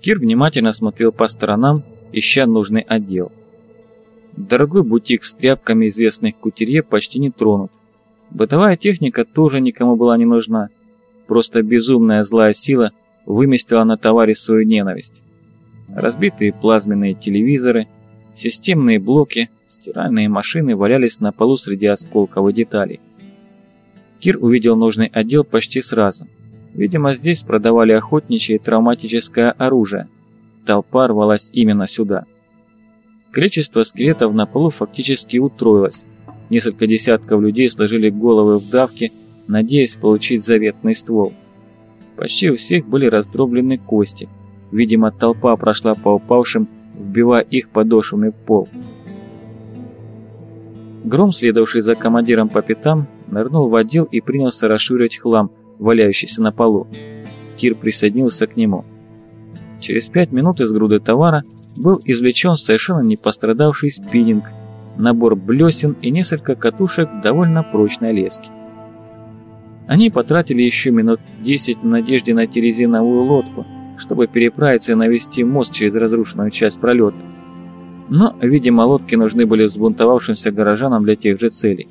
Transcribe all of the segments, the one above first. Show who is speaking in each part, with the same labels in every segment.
Speaker 1: Кир внимательно смотрел по сторонам, ища нужный отдел. Дорогой бутик с тряпками известных кутерье почти не тронут. Бытовая техника тоже никому была не нужна. Просто безумная злая сила выместила на товаре свою ненависть. Разбитые плазменные телевизоры, системные блоки, стиральные машины валялись на полу среди осколков и деталей. Кир увидел нужный отдел почти сразу. Видимо, здесь продавали охотничье травматическое оружие. Толпа рвалась именно сюда. Количество скелетов на полу фактически утроилось. Несколько десятков людей сложили головы в давке, надеясь получить заветный ствол. Почти у всех были раздроблены кости. Видимо, толпа прошла по упавшим, вбивая их подошвами в пол. Гром, следовавший за командиром по пятам, нырнул в отдел и принялся расшвыривать хлам, валяющийся на полу. Кир присоединился к нему. Через пять минут из груды товара был извлечен совершенно не пострадавший спиннинг, набор блесен и несколько катушек довольно прочной лески. Они потратили еще минут десять в надежде найти резиновую лодку, чтобы переправиться и навести мост через разрушенную часть пролета. Но, видимо, лодки нужны были взбунтовавшимся горожанам для тех же целей.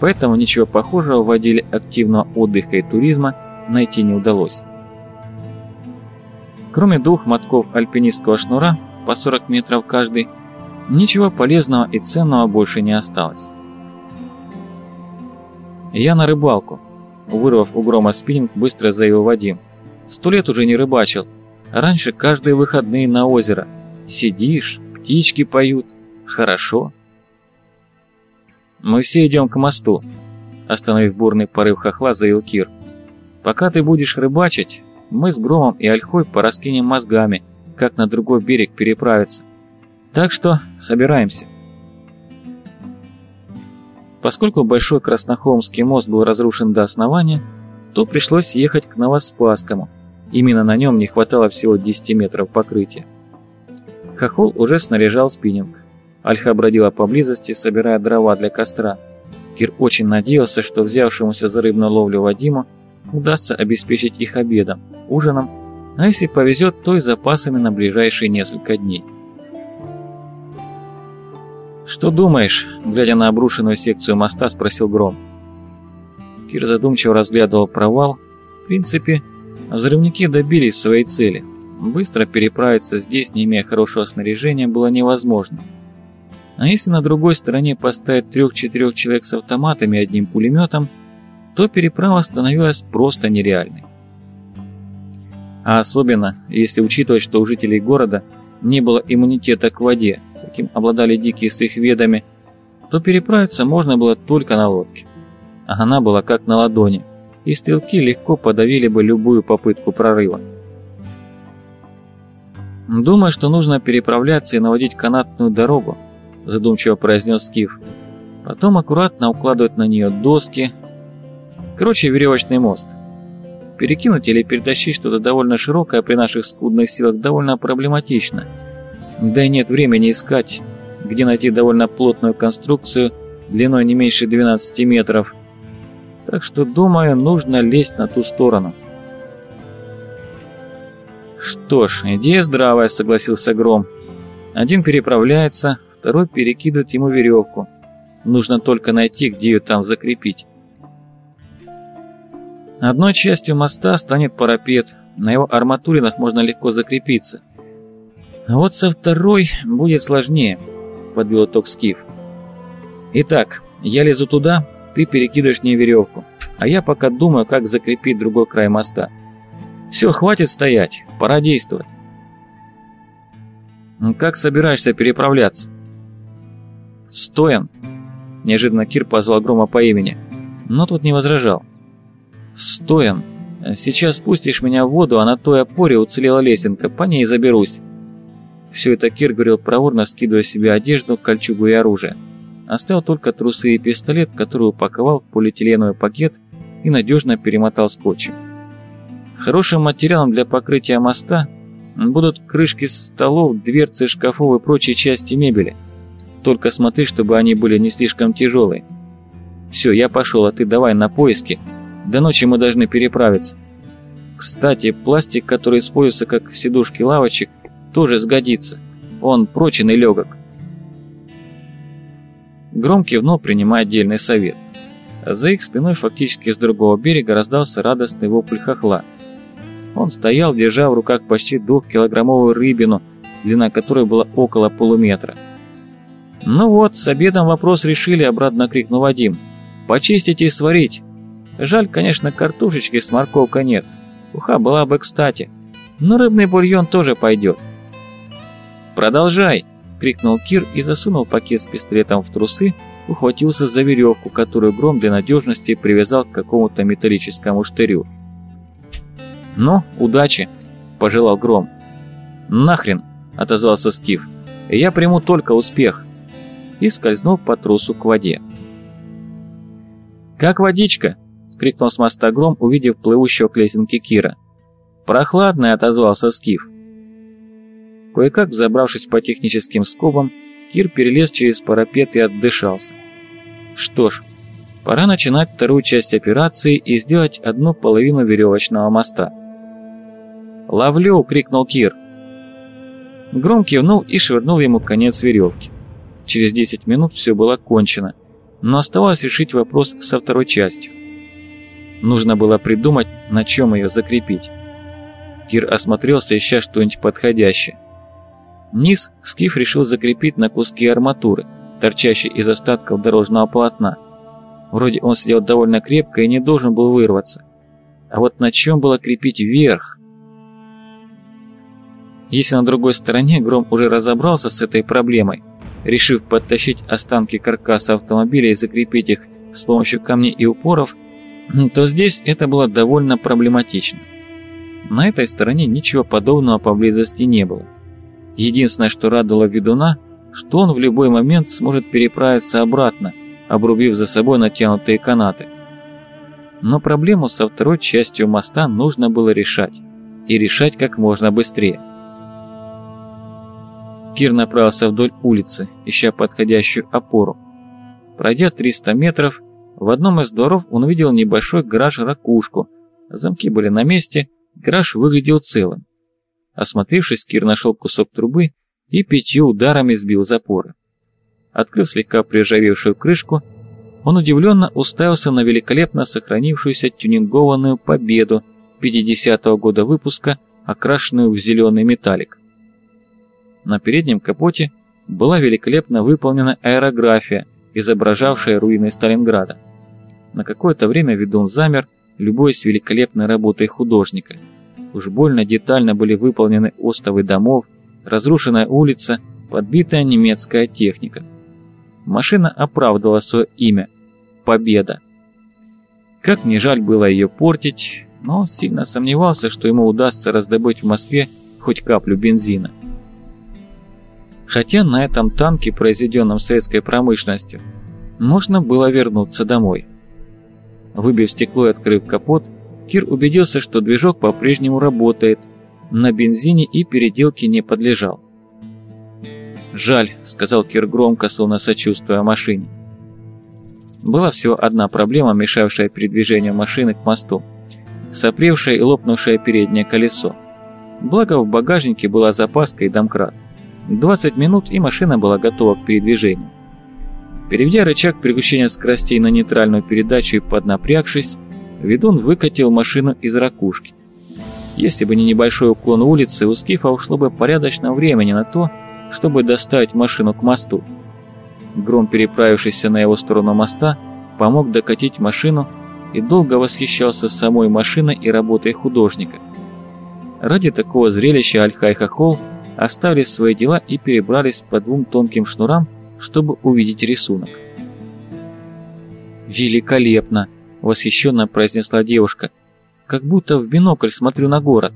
Speaker 1: Поэтому ничего похожего в отделе активного отдыха и туризма найти не удалось. Кроме двух мотков альпинистского шнура, по 40 метров каждый, ничего полезного и ценного больше не осталось. «Я на рыбалку», — вырвав у грома спиннинг, быстро заявил Вадим. «Сто лет уже не рыбачил. Раньше каждые выходные на озеро. Сидишь, птички поют. Хорошо». «Мы все идем к мосту», — остановив бурный порыв хохла, заявил Кир. «Пока ты будешь рыбачить, мы с Громом и Ольхой пораскинем мозгами, как на другой берег переправиться. Так что собираемся. Поскольку Большой Краснохолмский мост был разрушен до основания, то пришлось ехать к Новоспасскому. Именно на нем не хватало всего 10 метров покрытия. Хохол уже снаряжал спиннинг. Альха бродила поблизости, собирая дрова для костра. Кир очень надеялся, что взявшемуся за рыбную ловлю Вадиму удастся обеспечить их обедом, ужином, а если повезет, то и запасами на ближайшие несколько дней. «Что думаешь?» — глядя на обрушенную секцию моста, спросил Гром. Кир задумчиво разглядывал провал. В принципе, взрывники добились своей цели. Быстро переправиться здесь, не имея хорошего снаряжения, было невозможно. А если на другой стороне поставить трех-четырех человек с автоматами и одним пулеметом, то переправа становилась просто нереальной. А особенно, если учитывать, что у жителей города не было иммунитета к воде, каким обладали дикие с их ведами, то переправиться можно было только на лодке. А она была как на ладони, и стрелки легко подавили бы любую попытку прорыва. «Думаю, что нужно переправляться и наводить канатную дорогу», задумчиво произнес Скиф. «Потом аккуратно укладывать на нее доски, Короче, веревочный мост. Перекинуть или перетащить что-то довольно широкое при наших скудных силах довольно проблематично. Да и нет времени искать, где найти довольно плотную конструкцию длиной не меньше 12 метров. Так что, думаю, нужно лезть на ту сторону. Что ж, идея здравая, согласился Гром. Один переправляется, второй перекидывает ему веревку. Нужно только найти, где ее там закрепить. Одной частью моста станет парапет, на его арматуринах можно легко закрепиться. А вот со второй будет сложнее, подбил итог Скиф. Итак, я лезу туда, ты перекидываешь мне веревку, а я пока думаю, как закрепить другой край моста. Все, хватит стоять, пора действовать. Как собираешься переправляться? Стоян. Неожиданно Кир позвал Грома по имени, но тут не возражал. «Стоян, сейчас спустишь меня в воду, а на той опоре уцелела лесенка, по ней заберусь». Все это Кир говорил проворно, скидывая себе одежду, кольчугу и оружие. Оставил только трусы и пистолет, который упаковал в полиэтиленовый пакет и надежно перемотал скотчем. Хорошим материалом для покрытия моста будут крышки столов, дверцы шкафов и прочие части мебели. Только смотри, чтобы они были не слишком тяжелые. Все, я пошел, а ты давай на поиски, до ночи мы должны переправиться. Кстати, пластик, который используется как сидушки лавочек, тоже сгодится. Он прочен и легок. Гром кивнул, принимая отдельный совет. За их спиной фактически с другого берега раздался радостный вопль хохла. Он стоял, держа в руках почти двухкилограммовую рыбину, длина которой была около полуметра. «Ну вот, с обедом вопрос решили», — обратно крикнул Вадим. «Почистить и сварить. Жаль, конечно, картошечки с морковкой нет. Уха была бы кстати. Но рыбный бульон тоже пойдет». «Продолжай!» — крикнул Кир и засунул пакет с пистолетом в трусы, ухватился за веревку, которую Гром для надежности привязал к какому-то металлическому штырю. «Ну, удачи!» — пожелал Гром. «Нахрен!» — отозвался Скиф. «Я приму только успех!» И скользнул по трусу к воде. «Как водичка?» — крикнул с моста Гром, увидев плывущего к лесенке Кира. «Прохладный!» — отозвался Скиф. Кое-как, взобравшись по техническим скобам, Кир перелез через парапет и отдышался. Что ж, пора начинать вторую часть операции и сделать одну половину веревочного моста. «Ловлю!» — крикнул Кир. Гром кивнул и швырнул ему конец веревки. Через 10 минут все было кончено, но оставалось решить вопрос со второй частью. Нужно было придумать, на чем ее закрепить. Кир осмотрелся, ища что-нибудь подходящее. Низ Скиф решил закрепить на куски арматуры, торчащей из остатков дорожного полотна. Вроде он сидел довольно крепко и не должен был вырваться. А вот на чем было крепить вверх? Если на другой стороне Гром уже разобрался с этой проблемой, решив подтащить останки каркаса автомобиля и закрепить их с помощью камней и упоров, то здесь это было довольно проблематично. На этой стороне ничего подобного поблизости не было. Единственное, что радовало ведуна, что он в любой момент сможет переправиться обратно, обрубив за собой натянутые канаты. Но проблему со второй частью моста нужно было решать, и решать как можно быстрее. Кир направился вдоль улицы, ища подходящую опору. Пройдя 300 метров, в одном из дворов он увидел небольшой гараж-ракушку. Замки были на месте, гараж выглядел целым. Осмотревшись, Кир нашел кусок трубы и пятью ударами сбил запоры. Открыв слегка приржавевшую крышку, он удивленно уставился на великолепно сохранившуюся тюнингованную «Победу» 50-го года выпуска, окрашенную в зеленый металлик. На переднем капоте была великолепно выполнена аэрография, изображавшая руины Сталинграда. На какое-то время ведун замер, любуясь великолепной работой художника – Уж больно детально были выполнены остовы домов, разрушенная улица, подбитая немецкая техника. Машина оправдывала свое имя – Победа. Как не жаль было ее портить, но он сильно сомневался, что ему удастся раздобыть в Москве хоть каплю бензина. Хотя на этом танке, произведенном советской промышленностью, можно было вернуться домой. Выбив стекло и открыв капот, Кир убедился, что движок по-прежнему работает, на бензине и переделке не подлежал. «Жаль», — сказал Кир громко, словно сочувствуя машине. Была всего одна проблема, мешавшая передвижению машины к мосту. Сопревшее и лопнувшее переднее колесо. Благо в багажнике была запаска и домкрат. 20 минут и машина была готова к передвижению. Переведя рычаг переключения скоростей на нейтральную передачу и поднапрягшись, ведун выкатил машину из ракушки. Если бы не небольшой уклон улицы, у Скифа ушло бы порядочно времени на то, чтобы доставить машину к мосту. Гром, переправившийся на его сторону моста, помог докатить машину и долго восхищался самой машиной и работой художника. Ради такого зрелища Альха и Хохол оставили свои дела и перебрались по двум тонким шнурам, чтобы увидеть рисунок. «Великолепно!» восхищенно произнесла девушка. «Как будто в бинокль смотрю на город».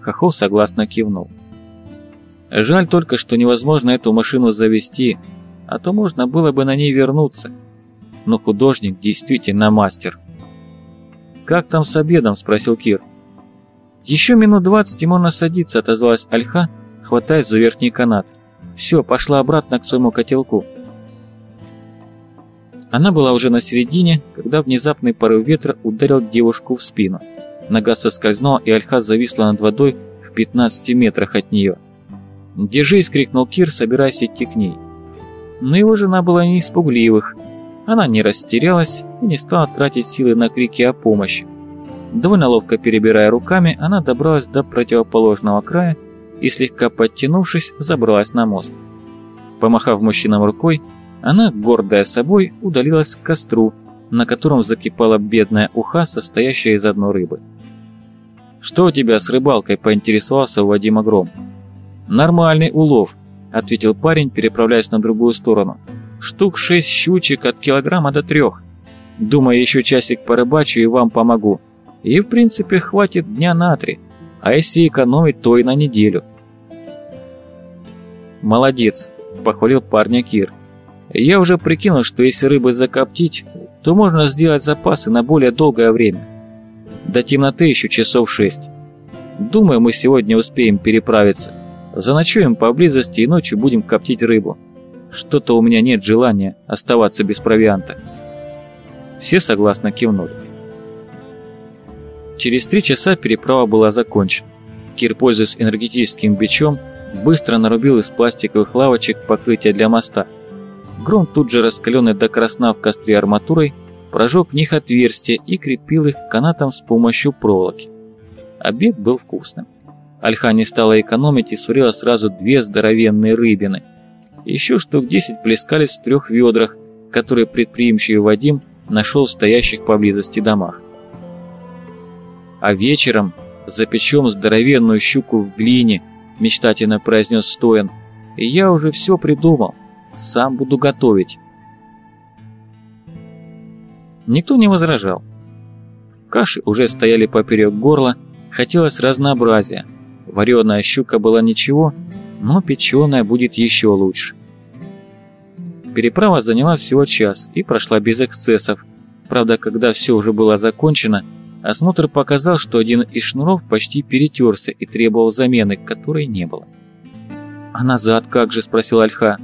Speaker 1: Хохол согласно кивнул. «Жаль только, что невозможно эту машину завести, а то можно было бы на ней вернуться. Но художник действительно мастер». «Как там с обедом?» – спросил Кир. «Еще минут двадцать и можно садиться», – отозвалась Альха, хватаясь за верхний канат. «Все, пошла обратно к своему котелку». Она была уже на середине, когда внезапный порыв ветра ударил девушку в спину. Нога соскользнула, и Альха зависла над водой в 15 метрах от нее. «Держись!» — крикнул Кир, собираясь идти к ней. Но его жена была не испугливых. Она не растерялась и не стала тратить силы на крики о помощи. Довольно ловко перебирая руками, она добралась до противоположного края и, слегка подтянувшись, забралась на мост. Помахав мужчинам рукой, она, гордая собой, удалилась к костру, на котором закипала бедная уха, состоящая из одной рыбы. «Что у тебя с рыбалкой?» – поинтересовался у Вадима Гром. «Нормальный улов», — ответил парень, переправляясь на другую сторону. «Штук шесть щучек от килограмма до трех. Думаю, еще часик порыбачу и вам помогу. И, в принципе, хватит дня на три. А если экономить, то и на неделю». «Молодец», — похвалил парня Кир. «Я уже прикинул, что если рыбы закоптить, то можно сделать запасы на более долгое время. До темноты еще часов шесть. Думаю, мы сегодня успеем переправиться». Заночуем поблизости и ночью будем коптить рыбу. Что-то у меня нет желания оставаться без провианта. Все согласно кивнули. Через три часа переправа была закончена. Кир, пользуясь энергетическим бичом, быстро нарубил из пластиковых лавочек покрытие для моста. Гром тут же раскаленный до красна в костре арматурой, прожег в них отверстия и крепил их к канатам с помощью проволоки. Обед был вкусным. Альха не стала экономить и сварила сразу две здоровенные рыбины. Еще штук десять плескались в трех ведрах, которые предприимчивый Вадим нашел в стоящих поблизости домах. А вечером запечем здоровенную щуку в глине, мечтательно произнес Стоян. И я уже все придумал, сам буду готовить. Никто не возражал. Каши уже стояли поперек горла, хотелось разнообразия – Вареная щука была ничего, но печеная будет еще лучше. Переправа заняла всего час и прошла без эксцессов. Правда, когда все уже было закончено, осмотр показал, что один из шнуров почти перетерся и требовал замены, которой не было. «А назад как же?» – спросил Альха.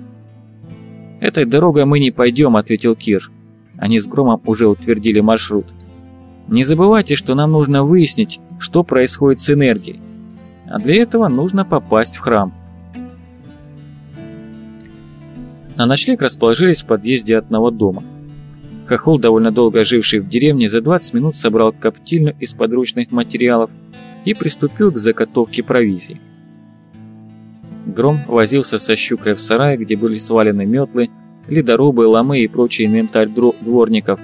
Speaker 1: «Этой дорогой мы не пойдем», – ответил Кир. Они с Громом уже утвердили маршрут. «Не забывайте, что нам нужно выяснить, что происходит с энергией а для этого нужно попасть в храм. На ночлег расположились в подъезде одного дома. Хохол, довольно долго живший в деревне, за 20 минут собрал коптильню из подручных материалов и приступил к заготовке провизии. Гром возился со щукой в сарае, где были свалены метлы, ледорубы, ломы и прочий инвентарь дворников.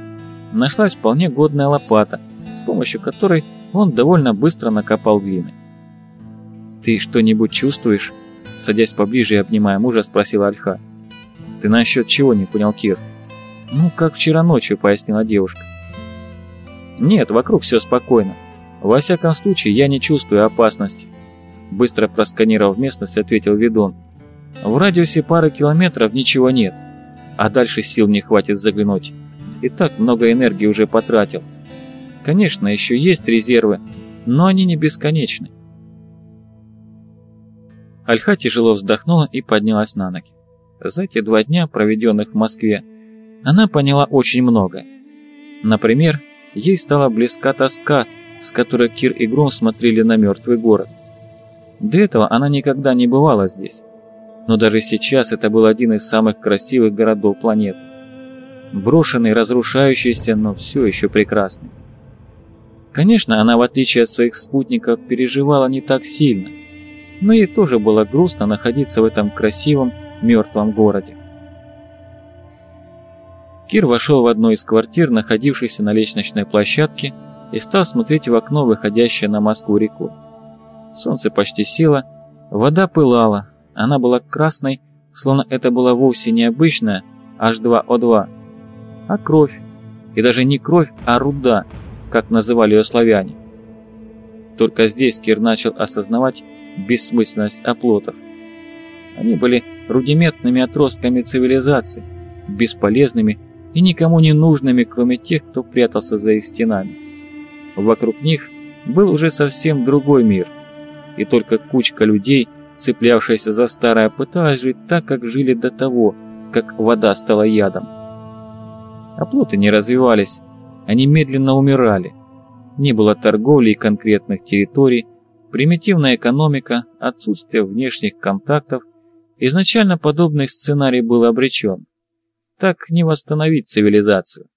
Speaker 1: Нашлась вполне годная лопата, с помощью которой он довольно быстро накопал глины. «Ты что-нибудь чувствуешь?» Садясь поближе и обнимая мужа, спросила Альха. «Ты насчет чего?» – не понял Кир. «Ну, как вчера ночью», – пояснила девушка. «Нет, вокруг все спокойно. Во всяком случае, я не чувствую опасности», – быстро просканировав местность, ответил Видон. «В радиусе пары километров ничего нет, а дальше сил не хватит заглянуть. И так много энергии уже потратил. Конечно, еще есть резервы, но они не бесконечны. Альха тяжело вздохнула и поднялась на ноги. За эти два дня, проведенных в Москве, она поняла очень много. Например, ей стала близка тоска, с которой Кир и Гром смотрели на мертвый город. До этого она никогда не бывала здесь. Но даже сейчас это был один из самых красивых городов планеты. Брошенный, разрушающийся, но все еще прекрасный. Конечно, она, в отличие от своих спутников, переживала не так сильно – но ей тоже было грустно находиться в этом красивом, мертвом городе. Кир вошел в одну из квартир, находившихся на лестничной площадке, и стал смотреть в окно, выходящее на Москву-реку. Солнце почти село, вода пылала, она была красной, словно это была вовсе не обычная H2O2, а кровь, и даже не кровь, а руда, как называли ее славяне. Только здесь Кир начал осознавать, бессмысленность оплотов. Они были рудиментными отростками цивилизации, бесполезными и никому не нужными, кроме тех, кто прятался за их стенами. Вокруг них был уже совсем другой мир, и только кучка людей, цеплявшаяся за старое, пыталась жить так, как жили до того, как вода стала ядом. Оплоты не развивались, они медленно умирали. Не было торговли и конкретных территорий, примитивная экономика, отсутствие внешних контактов. Изначально подобный сценарий был обречен. Так не восстановить цивилизацию.